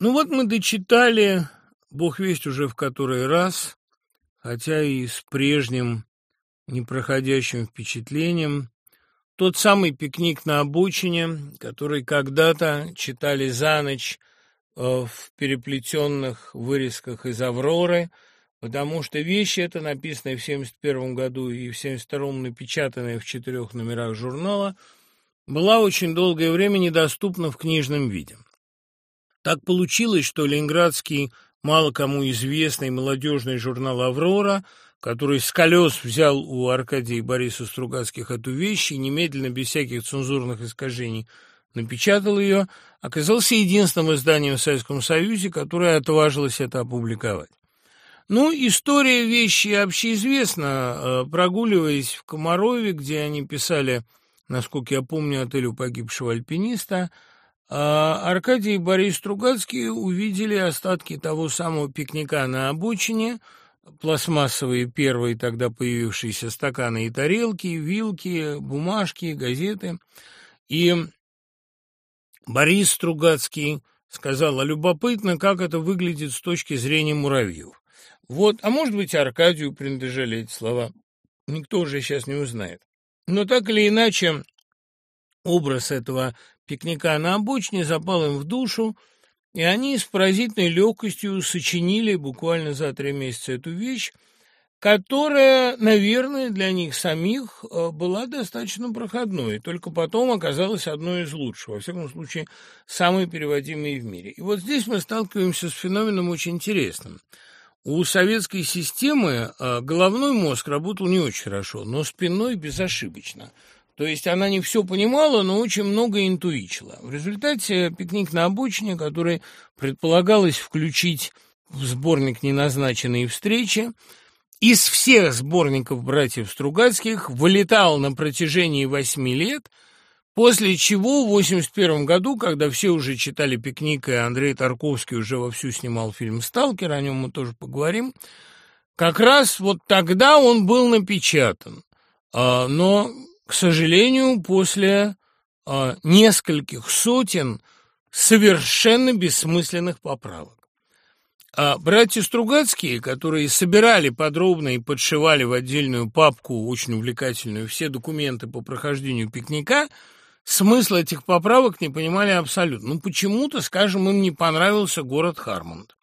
Ну вот мы дочитали, бог весть уже в который раз, хотя и с прежним непроходящим впечатлением, тот самый пикник на обочине, который когда-то читали за ночь э, в переплетенных вырезках из «Авроры», потому что вещи это, написанные в 1971 году и в 1972 напечатанные в четырех номерах журнала, была очень долгое время недоступна в книжном виде. Так получилось, что ленинградский, мало кому известный молодежный журнал «Аврора», который с колес взял у Аркадия и Бориса Стругацких эту вещь и немедленно, без всяких цензурных искажений, напечатал ее, оказался единственным изданием в Советском Союзе, которое отважилось это опубликовать. Ну, история вещи общеизвестна. Э, прогуливаясь в Комарове, где они писали, насколько я помню, отелю погибшего альпиниста, а Аркадий и Борис Стругацкие увидели остатки того самого пикника на обочине, пластмассовые первые тогда появившиеся стаканы и тарелки, вилки, бумажки, газеты. И Борис Стругацкий сказал, а любопытно, как это выглядит с точки зрения муравьев. Вот, а может быть, Аркадию принадлежали эти слова. Никто уже сейчас не узнает. Но так или иначе, образ этого пикника на обочине запал им в душу, и они с поразительной легкостью сочинили буквально за три месяца эту вещь, которая, наверное, для них самих э, была достаточно проходной, только потом оказалась одной из лучших, во всяком случае, самой переводимой в мире. И вот здесь мы сталкиваемся с феноменом очень интересным. У советской системы э, головной мозг работал не очень хорошо, но спинной безошибочно – то есть она не все понимала, но очень много интуичила. В результате пикник на обочине, который предполагалось включить в сборник «Неназначенные встречи», из всех сборников братьев Стругацких вылетал на протяжении восьми лет, после чего в 1981 году, когда все уже читали «Пикник», и Андрей Тарковский уже вовсю снимал фильм «Сталкер», о нем мы тоже поговорим, как раз вот тогда он был напечатан. А, но к сожалению, после э, нескольких сотен совершенно бессмысленных поправок. А братья Стругацкие, которые собирали подробно и подшивали в отдельную папку, очень увлекательную, все документы по прохождению пикника, смысл этих поправок не понимали абсолютно. Ну, почему-то, скажем, им не понравился город Хармонд.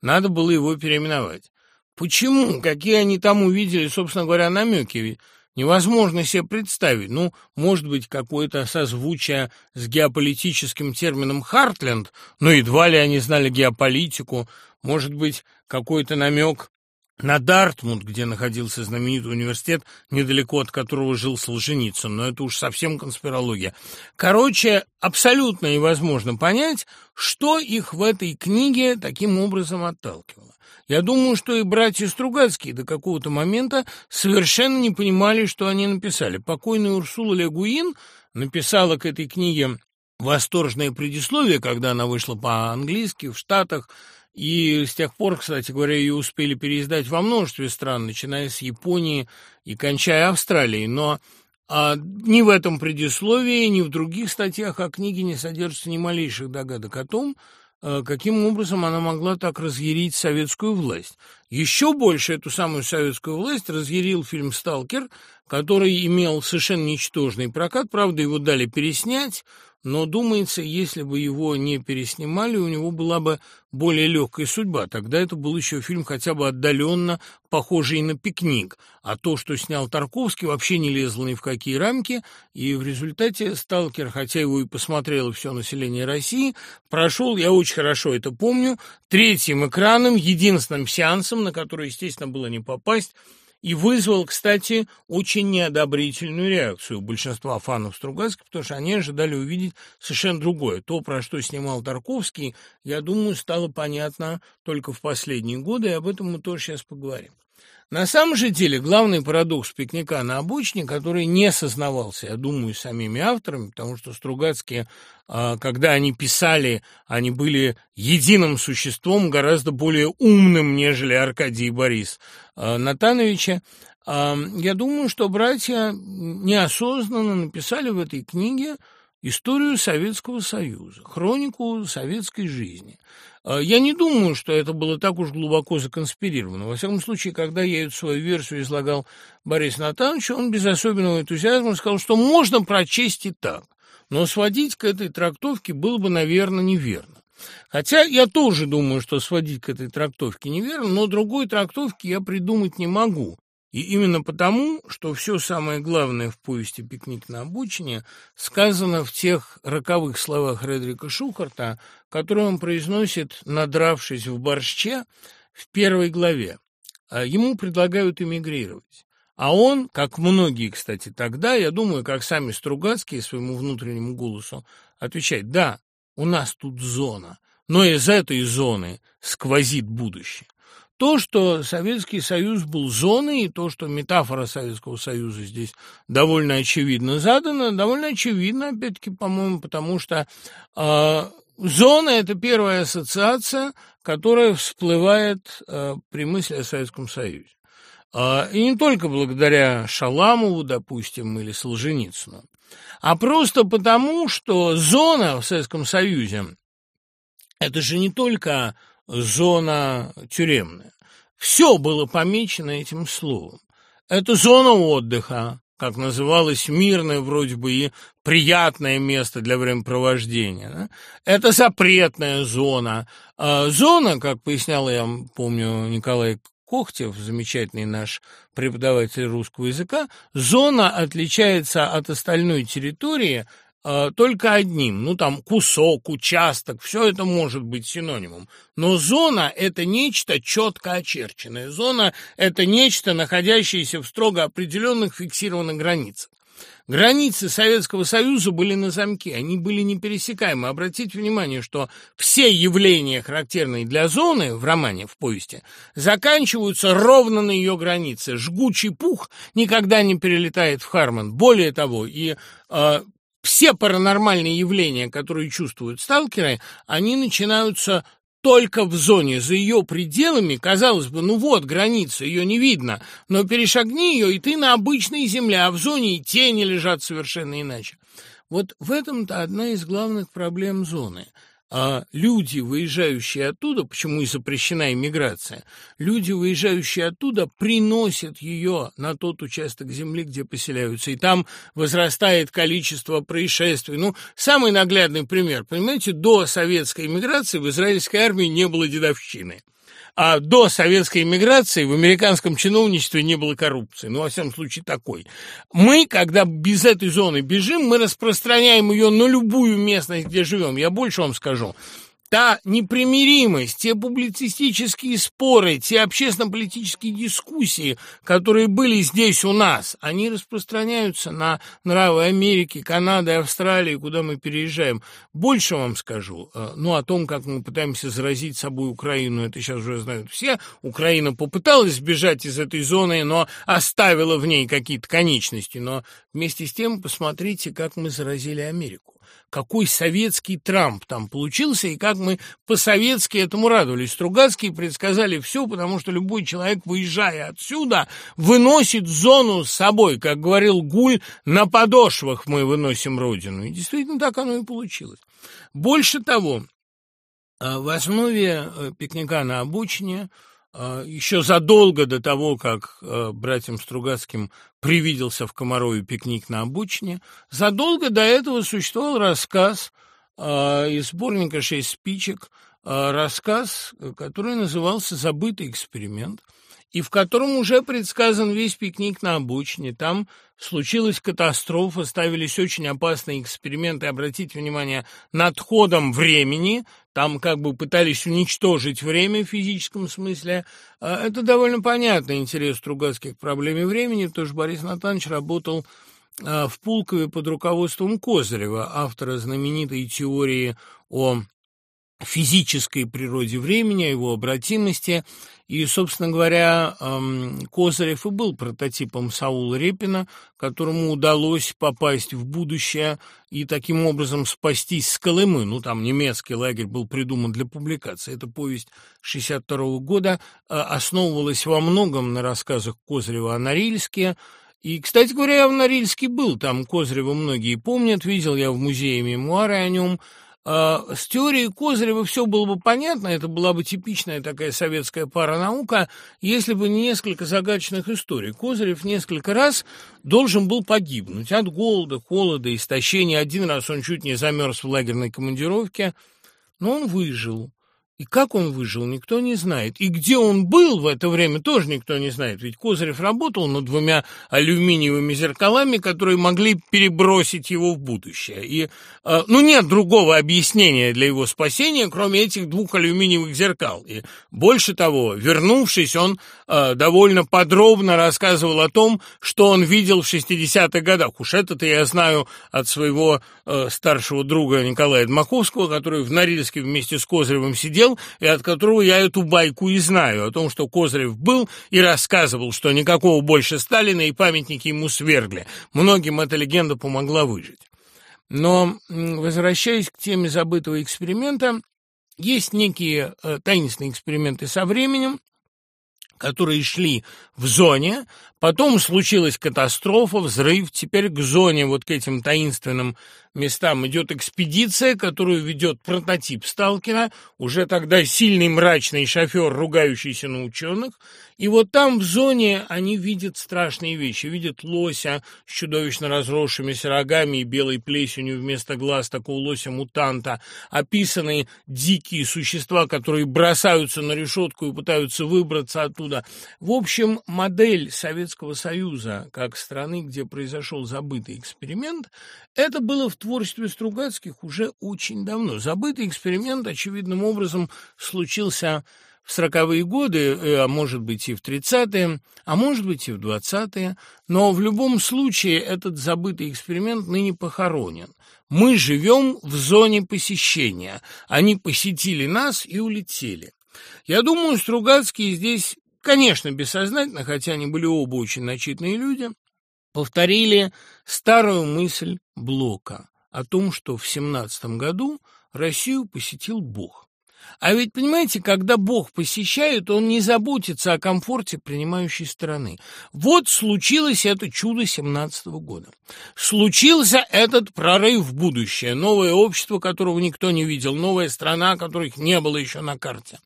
Надо было его переименовать. Почему? Какие они там увидели, собственно говоря, намеки? Невозможно себе представить. Ну, может быть, какое-то созвучие с геополитическим термином «Хартленд», но едва ли они знали геополитику. Может быть, какой-то намек на Дартмут, где находился знаменитый университет, недалеко от которого жил Солженицын, но это уж совсем конспирология. Короче, абсолютно невозможно понять, что их в этой книге таким образом отталкивало. Я думаю, что и братья Стругацкие до какого-то момента совершенно не понимали, что они написали. Покойная Урсула Легуин написала к этой книге восторженное предисловие, когда она вышла по-английски в Штатах, и с тех пор, кстати говоря, ее успели переиздать во множестве стран, начиная с Японии и кончая Австралией. Но а, ни в этом предисловии, ни в других статьях о книге не содержится ни малейших догадок о том, каким образом она могла так разъярить советскую власть. Еще больше эту самую советскую власть разъярил фильм «Сталкер», который имел совершенно ничтожный прокат, правда, его дали переснять, но, думается, если бы его не переснимали, у него была бы более легкая судьба. Тогда это был еще фильм хотя бы отдаленно похожий на «Пикник», а то, что снял Тарковский, вообще не лезло ни в какие рамки, и в результате «Сталкер», хотя его и посмотрело все население России, прошел, я очень хорошо это помню, третьим экраном, единственным сеансом, на который, естественно, было не попасть, и вызвал, кстати, очень неодобрительную реакцию большинства фанов Стругацкого, потому что они ожидали увидеть совершенно другое. То, про что снимал Тарковский, я думаю, стало понятно только в последние годы, и об этом мы тоже сейчас поговорим. На самом же деле главный парадокс пикника на обочине, который не сознавался, я думаю, самими авторами, потому что Стругацкие, а, когда они писали, они были единым существом, гораздо более умным, нежели Аркадий и Борис а, Натановича. А, я думаю, что братья неосознанно написали в этой книге историю Советского Союза, хронику советской жизни. А, я не думаю, что это было так уж глубоко законспирировано. Во всяком случае, когда я эту свою версию излагал Борис Натанович, он без особенного энтузиазма сказал, что можно прочесть и так, но сводить к этой трактовке было бы, наверное, неверно. Хотя я тоже думаю, что сводить к этой трактовке неверно, но другой трактовки я придумать не могу. И именно потому, что все самое главное в повести «Пикник на обочине» сказано в тех роковых словах Редрика Шухарта, которые он произносит, надравшись в борще в первой главе. А ему предлагают эмигрировать. А он, как многие, кстати, тогда, я думаю, как сами Стругацкие своему внутреннему голосу, отвечает «Да, у нас тут зона, но из этой зоны сквозит будущее». То, что Советский Союз был зоной, и то, что метафора Советского Союза здесь довольно очевидно задана, довольно очевидно, опять-таки, по-моему, потому что э, зона – это первая ассоциация, которая всплывает э, при мысли о Советском Союзе. Э, и не только благодаря Шаламову, допустим, или Солженицыну, а просто потому, что зона в Советском Союзе – это же не только зона тюремная. Все было помечено этим словом. Это зона отдыха, как называлось мирное вроде бы и приятное место для времяпровождения. Да? Это запретная зона. А зона, как пояснял я помню Николай Кохтев, замечательный наш преподаватель русского языка, зона отличается от остальной территории – только одним. Ну, там кусок, участок, все это может быть синонимом. Но зона – это нечто четко очерченное. Зона – это нечто, находящееся в строго определенных фиксированных границах. Границы Советского Союза были на замке, они были непересекаемы. Обратите внимание, что все явления, характерные для зоны в романе, в повести, заканчиваются ровно на ее границе. Жгучий пух никогда не перелетает в Харман. Более того, и э, все паранормальные явления, которые чувствуют сталкеры, они начинаются только в зоне, за ее пределами, казалось бы, ну вот граница, ее не видно, но перешагни ее, и ты на обычной земле, а в зоне и тени лежат совершенно иначе. Вот в этом-то одна из главных проблем зоны – а люди, выезжающие оттуда, почему и запрещена иммиграция, люди, выезжающие оттуда, приносят ее на тот участок земли, где поселяются, и там возрастает количество происшествий. Ну, самый наглядный пример, понимаете, до советской иммиграции в израильской армии не было дедовщины а до советской иммиграции в американском чиновничестве не было коррупции. Ну, во всяком случае, такой. Мы, когда без этой зоны бежим, мы распространяем ее на любую местность, где живем. Я больше вам скажу та непримиримость, те публицистические споры, те общественно-политические дискуссии, которые были здесь у нас, они распространяются на нравы Америки, Канады, Австралии, куда мы переезжаем. Больше вам скажу, э, ну, о том, как мы пытаемся заразить собой Украину, это сейчас уже знают все. Украина попыталась сбежать из этой зоны, но оставила в ней какие-то конечности. Но вместе с тем посмотрите, как мы заразили Америку какой советский Трамп там получился, и как мы по-советски этому радовались. Стругацкие предсказали все, потому что любой человек, выезжая отсюда, выносит зону с собой. Как говорил Гуль, на подошвах мы выносим родину. И действительно так оно и получилось. Больше того, а, в основе э, пикника на обочине – еще задолго до того, как э, братьям Стругацким привиделся в Комарове пикник на обочине, задолго до этого существовал рассказ а, из сборника «Шесть спичек», а, рассказ, который назывался «Забытый эксперимент», и в котором уже предсказан весь пикник на обочине. Там случилась катастрофа, ставились очень опасные эксперименты, обратите внимание, над ходом времени, там как бы пытались уничтожить время в физическом смысле. А это довольно понятный интерес Стругацких к проблеме времени, потому что Борис Натанович работал а, в Пулкове под руководством Козырева, автора знаменитой теории о физической природе времени, о его обратимости. И, собственно говоря, Козырев и был прототипом Саула Репина, которому удалось попасть в будущее и таким образом спастись с Колымы. Ну, там немецкий лагерь был придуман для публикации. Эта повесть 62 года а, основывалась во многом на рассказах Козырева о Норильске, И, кстати говоря, я в Норильске был, там Козырева многие помнят, видел я в музее мемуары о нем. А, с теорией Козырева все было бы понятно, это была бы типичная такая советская паранаука, если бы не несколько загадочных историй. Козырев несколько раз должен был погибнуть от голода, холода, истощения. Один раз он чуть не замерз в лагерной командировке, но он выжил. И как он выжил, никто не знает. И где он был в это время, тоже никто не знает. Ведь Козырев работал над двумя алюминиевыми зеркалами, которые могли перебросить его в будущее. И, э, ну, нет другого объяснения для его спасения, кроме этих двух алюминиевых зеркал. И больше того, вернувшись, он э, довольно подробно рассказывал о том, что он видел в 60-х годах. Уж это-то я знаю от своего э, старшего друга Николая Дмаковского, который в Норильске вместе с Козыревым сидел, сидел, и от которого я эту байку и знаю, о том, что Козырев был и рассказывал, что никакого больше Сталина и памятники ему свергли. Многим эта легенда помогла выжить. Но, возвращаясь к теме забытого эксперимента, есть некие э, таинственные эксперименты со временем, которые шли в зоне, потом случилась катастрофа, взрыв, теперь к зоне, вот к этим таинственным местам идет экспедиция, которую ведет прототип сталкера, уже тогда сильный мрачный шофер, ругающийся на ученых, и вот там в зоне они видят страшные вещи, видят лося с чудовищно разросшимися рогами и белой плесенью вместо глаз такого лося-мутанта, описаны дикие существа, которые бросаются на решетку и пытаются выбраться оттуда. В общем, модель Советского Союза, как страны, где произошел забытый эксперимент, это было в творчестве Стругацких уже очень давно. Забытый эксперимент, очевидным образом, случился в сороковые годы, э, а может быть и в тридцатые, а может быть и в двадцатые, но в любом случае этот забытый эксперимент ныне похоронен. Мы живем в зоне посещения. Они посетили нас и улетели. Я думаю, Стругацкие здесь, конечно, бессознательно, хотя они были оба очень начитанные люди, повторили старую мысль Блока о том, что в семнадцатом году Россию посетил Бог. А ведь, понимаете, когда Бог посещает, он не заботится о комфорте принимающей стороны. Вот случилось это чудо семнадцатого года. Случился этот прорыв в будущее, новое общество, которого никто не видел, новая страна, которых не было еще на карте.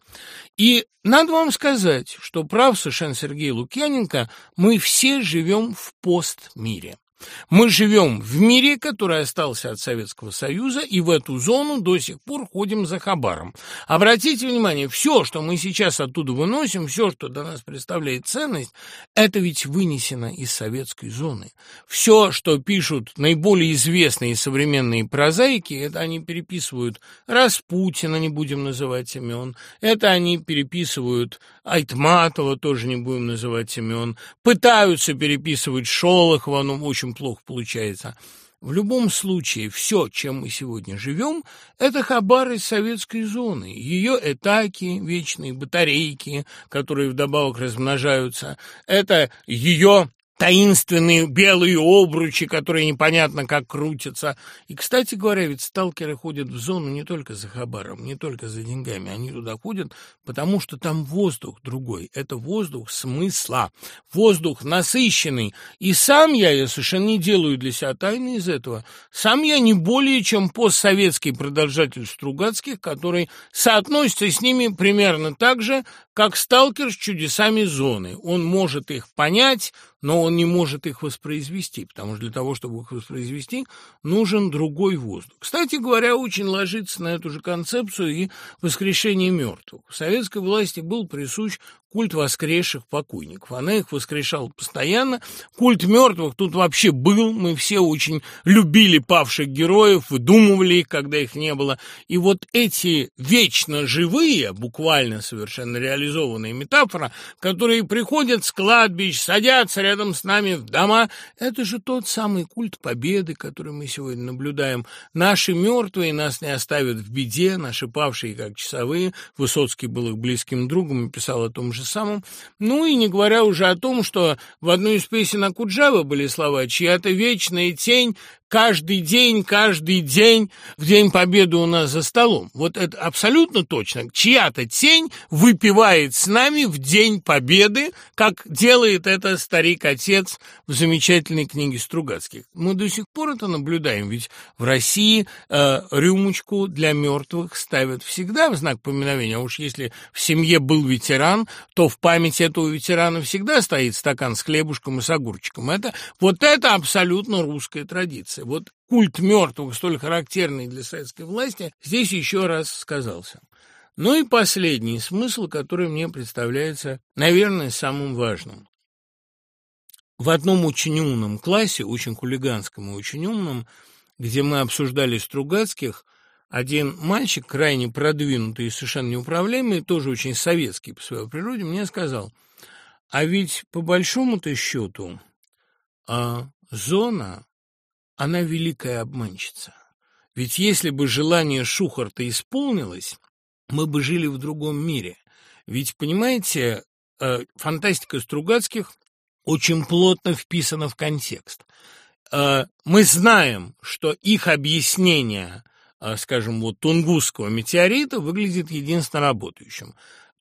И надо вам сказать, что прав совершенно Сергей Лукьяненко, мы все живем в постмире. Мы живем в мире, который остался от Советского Союза, и в эту зону до сих пор ходим за хабаром. Обратите внимание, все, что мы сейчас оттуда выносим, все, что для нас представляет ценность, это ведь вынесено из советской зоны. Все, что пишут наиболее известные современные прозаики, это они переписывают Распутина, не будем называть имен, это они переписывают Айтматова, тоже не будем называть имен, пытаются переписывать Шолохова, но очень очень плохо получается. В любом случае, все, чем мы сегодня живем, это хабар из советской зоны. Ее этаки, вечные батарейки, которые вдобавок размножаются, это ее таинственные белые обручи, которые непонятно как крутятся. И, кстати говоря, ведь сталкеры ходят в зону не только за хабаром, не только за деньгами. Они туда ходят, потому что там воздух другой. Это воздух смысла, воздух насыщенный. И сам я, я совершенно не делаю для себя тайны из этого, сам я не более чем постсоветский продолжатель Стругацких, который соотносится с ними примерно так же, как сталкер с чудесами зоны. Он может их понять, но он не может их воспроизвести, потому что для того, чтобы их воспроизвести, нужен другой воздух. Кстати говоря, очень ложится на эту же концепцию и воскрешение мертвых. В советской власти был присущ культ воскресших покойников. Она их воскрешала постоянно. Культ мертвых тут вообще был. Мы все очень любили павших героев, выдумывали их, когда их не было. И вот эти вечно живые, буквально совершенно реализованные метафоры, которые приходят с кладбищ, садятся рядом с нами в дома, это же тот самый культ победы, который мы сегодня наблюдаем. Наши мертвые нас не оставят в беде, наши павшие как часовые. Высоцкий был их близким другом и писал о том же самом. Ну и не говоря уже о том, что в одной из песен Акуджава были слова «Чья-то вечная тень каждый день, каждый день в День Победы у нас за столом. Вот это абсолютно точно. Чья-то тень выпивает с нами в День Победы, как делает это старик-отец в замечательной книге Стругацких. Мы до сих пор это наблюдаем, ведь в России э, рюмочку для мертвых ставят всегда в знак поминовения. А уж если в семье был ветеран, то в память этого ветерана всегда стоит стакан с хлебушком и с огурчиком. Это, вот это абсолютно русская традиция границы. Вот культ мертвых, столь характерный для советской власти, здесь еще раз сказался. Ну и последний смысл, который мне представляется, наверное, самым важным. В одном очень умном классе, очень хулиганском и очень умном, где мы обсуждали Стругацких, один мальчик, крайне продвинутый и совершенно неуправляемый, тоже очень советский по своей природе, мне сказал, а ведь по большому-то счету а, зона она великая обманщица. Ведь если бы желание Шухарта исполнилось, мы бы жили в другом мире. Ведь, понимаете, э, фантастика Стругацких очень плотно вписана в контекст. Э, мы знаем, что их объяснение, э, скажем, вот Тунгусского метеорита выглядит единственно работающим.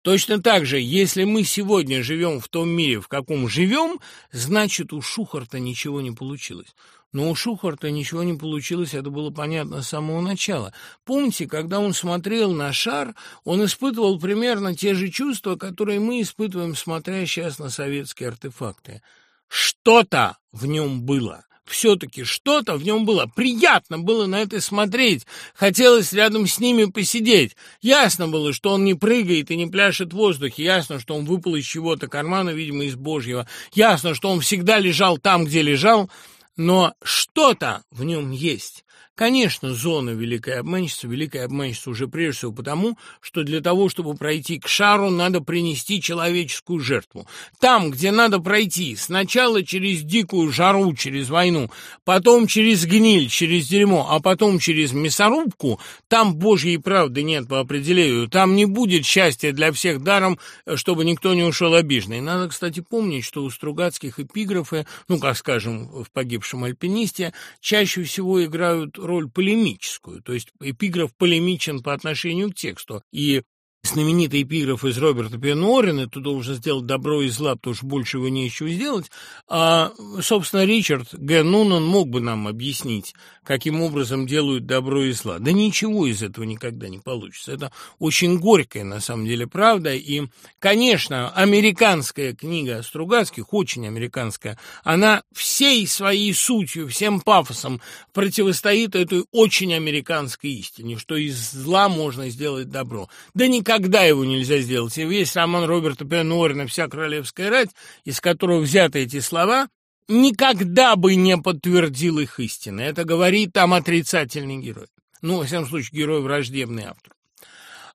Точно так же, если мы сегодня живем в том мире, в каком живем, значит, у Шухарта ничего не получилось. Но у Шухарта ничего не получилось, это было понятно с самого начала. Помните, когда он смотрел на шар, он испытывал примерно те же чувства, которые мы испытываем, смотря сейчас на советские артефакты. Что-то в нем было. Все-таки что-то в нем было. Приятно было на это смотреть. Хотелось рядом с ними посидеть. Ясно было, что он не прыгает и не пляшет в воздухе. Ясно, что он выпал из чего-то кармана, видимо, из Божьего. Ясно, что он всегда лежал там, где лежал, но что-то в нем есть. Конечно, зона Великой Обманщицы, Великая Обманщица уже прежде всего потому, что для того, чтобы пройти к шару, надо принести человеческую жертву. Там, где надо пройти, сначала через дикую жару, через войну, потом через гниль, через дерьмо, а потом через мясорубку, там Божьей правды нет по определению, там не будет счастья для всех даром, чтобы никто не ушел обиженный. Надо, кстати, помнить, что у Стругацких эпиграфы, ну, как скажем, в «Погибшем альпинисте», чаще всего играют роль полемическую, то есть эпиграф полемичен по отношению к тексту, и знаменитый эпиграф из Роберта Пенорина «Ты должен сделать добро и зла, потому что больше его нечего сделать», а, собственно, Ричард Г. Нунан мог бы нам объяснить, каким образом делают добро и зла. Да ничего из этого никогда не получится. Это очень горькая, на самом деле, правда. И, конечно, американская книга Стругацких, очень американская, она всей своей сутью, всем пафосом противостоит этой очень американской истине, что из зла можно сделать добро. Да никогда его нельзя сделать. И весь роман Роберта Пенуорина «Вся королевская рать», из которого взяты эти слова, никогда бы не подтвердил их истины. Это говорит там отрицательный герой. Ну, во всяком случае, герой враждебный автор.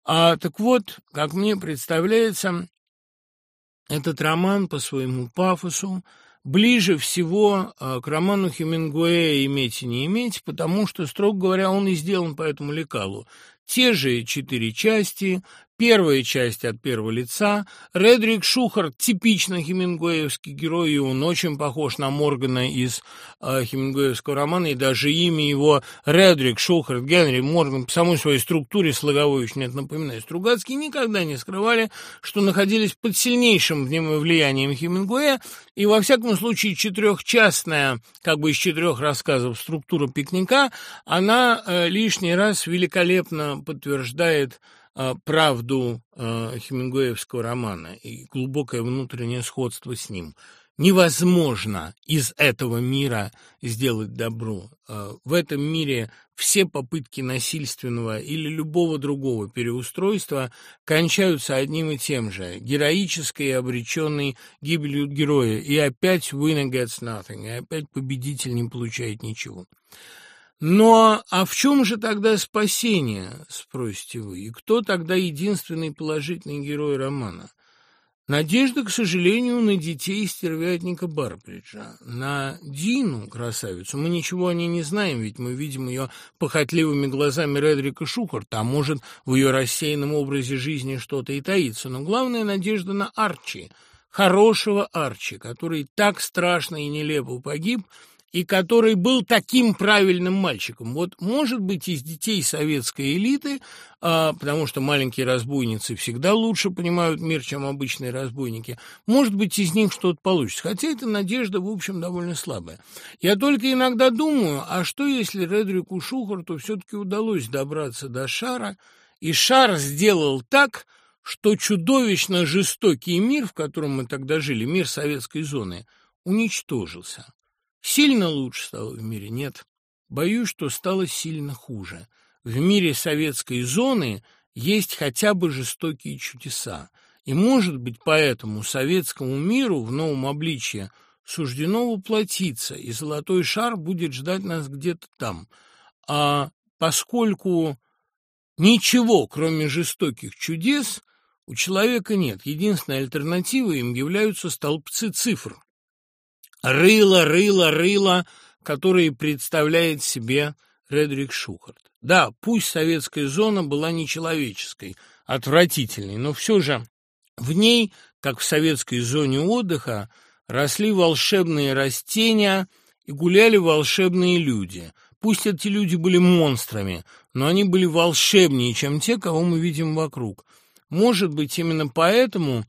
А, так вот, как мне представляется, этот роман по своему пафосу ближе всего а, к роману Хемингуэя «Иметь и не иметь», потому что, строго говоря, он и сделан по этому лекалу. Те же четыре части, Первая часть от первого лица. Редрик Шухарт – типично хемингуэевский герой, и он очень похож на Моргана из э, хемингуэевского романа, и даже имя его Редрик Шухарт, Генри Морган, по самой своей структуре слоговой очень это напоминает. Стругацкие никогда не скрывали, что находились под сильнейшим влиянием Хемингуэя, и во всяком случае четырехчастная, как бы из четырех рассказов, структура пикника, она э, лишний раз великолепно подтверждает правду а, хемингуэевского романа и глубокое внутреннее сходство с ним. Невозможно из этого мира сделать добро. А, в этом мире все попытки насильственного или любого другого переустройства кончаются одним и тем же – героической и обреченной гибелью героя. И опять winner gets nothing, и опять победитель не получает ничего. Но а в чем же тогда спасение, спросите вы, и кто тогда единственный положительный герой романа? Надежда, к сожалению, на детей стервятника Барбриджа, на Дину, красавицу. Мы ничего о ней не знаем, ведь мы видим ее похотливыми глазами Редрика Шухарта, а может, в ее рассеянном образе жизни что-то и таится. Но главная надежда на Арчи, хорошего Арчи, который так страшно и нелепо погиб, и который был таким правильным мальчиком. Вот, может быть, из детей советской элиты, а, потому что маленькие разбойницы всегда лучше понимают мир, чем обычные разбойники, может быть, из них что-то получится. Хотя эта надежда, в общем, довольно слабая. Я только иногда думаю, а что, если Редрику Шухарту все-таки удалось добраться до шара, и шар сделал так, что чудовищно жестокий мир, в котором мы тогда жили, мир советской зоны, уничтожился. Сильно лучше стало в мире? Нет. Боюсь, что стало сильно хуже. В мире советской зоны есть хотя бы жестокие чудеса. И, может быть, поэтому советскому миру в новом обличье суждено воплотиться, и золотой шар будет ждать нас где-то там. А поскольку ничего, кроме жестоких чудес, у человека нет, единственной альтернативой им являются столбцы цифр, рыло, рыло, рыло, которые представляет себе Редрик Шухарт. Да, пусть советская зона была нечеловеческой, отвратительной, но все же в ней, как в советской зоне отдыха, росли волшебные растения и гуляли волшебные люди. Пусть эти люди были монстрами, но они были волшебнее, чем те, кого мы видим вокруг. Может быть, именно поэтому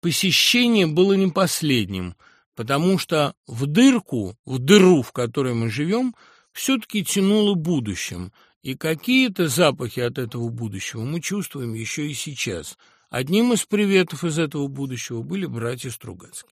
посещение было не последним – потому что в дырку, в дыру, в которой мы живем, все-таки тянуло будущим, и какие-то запахи от этого будущего мы чувствуем еще и сейчас. Одним из приветов из этого будущего были братья Стругацкие.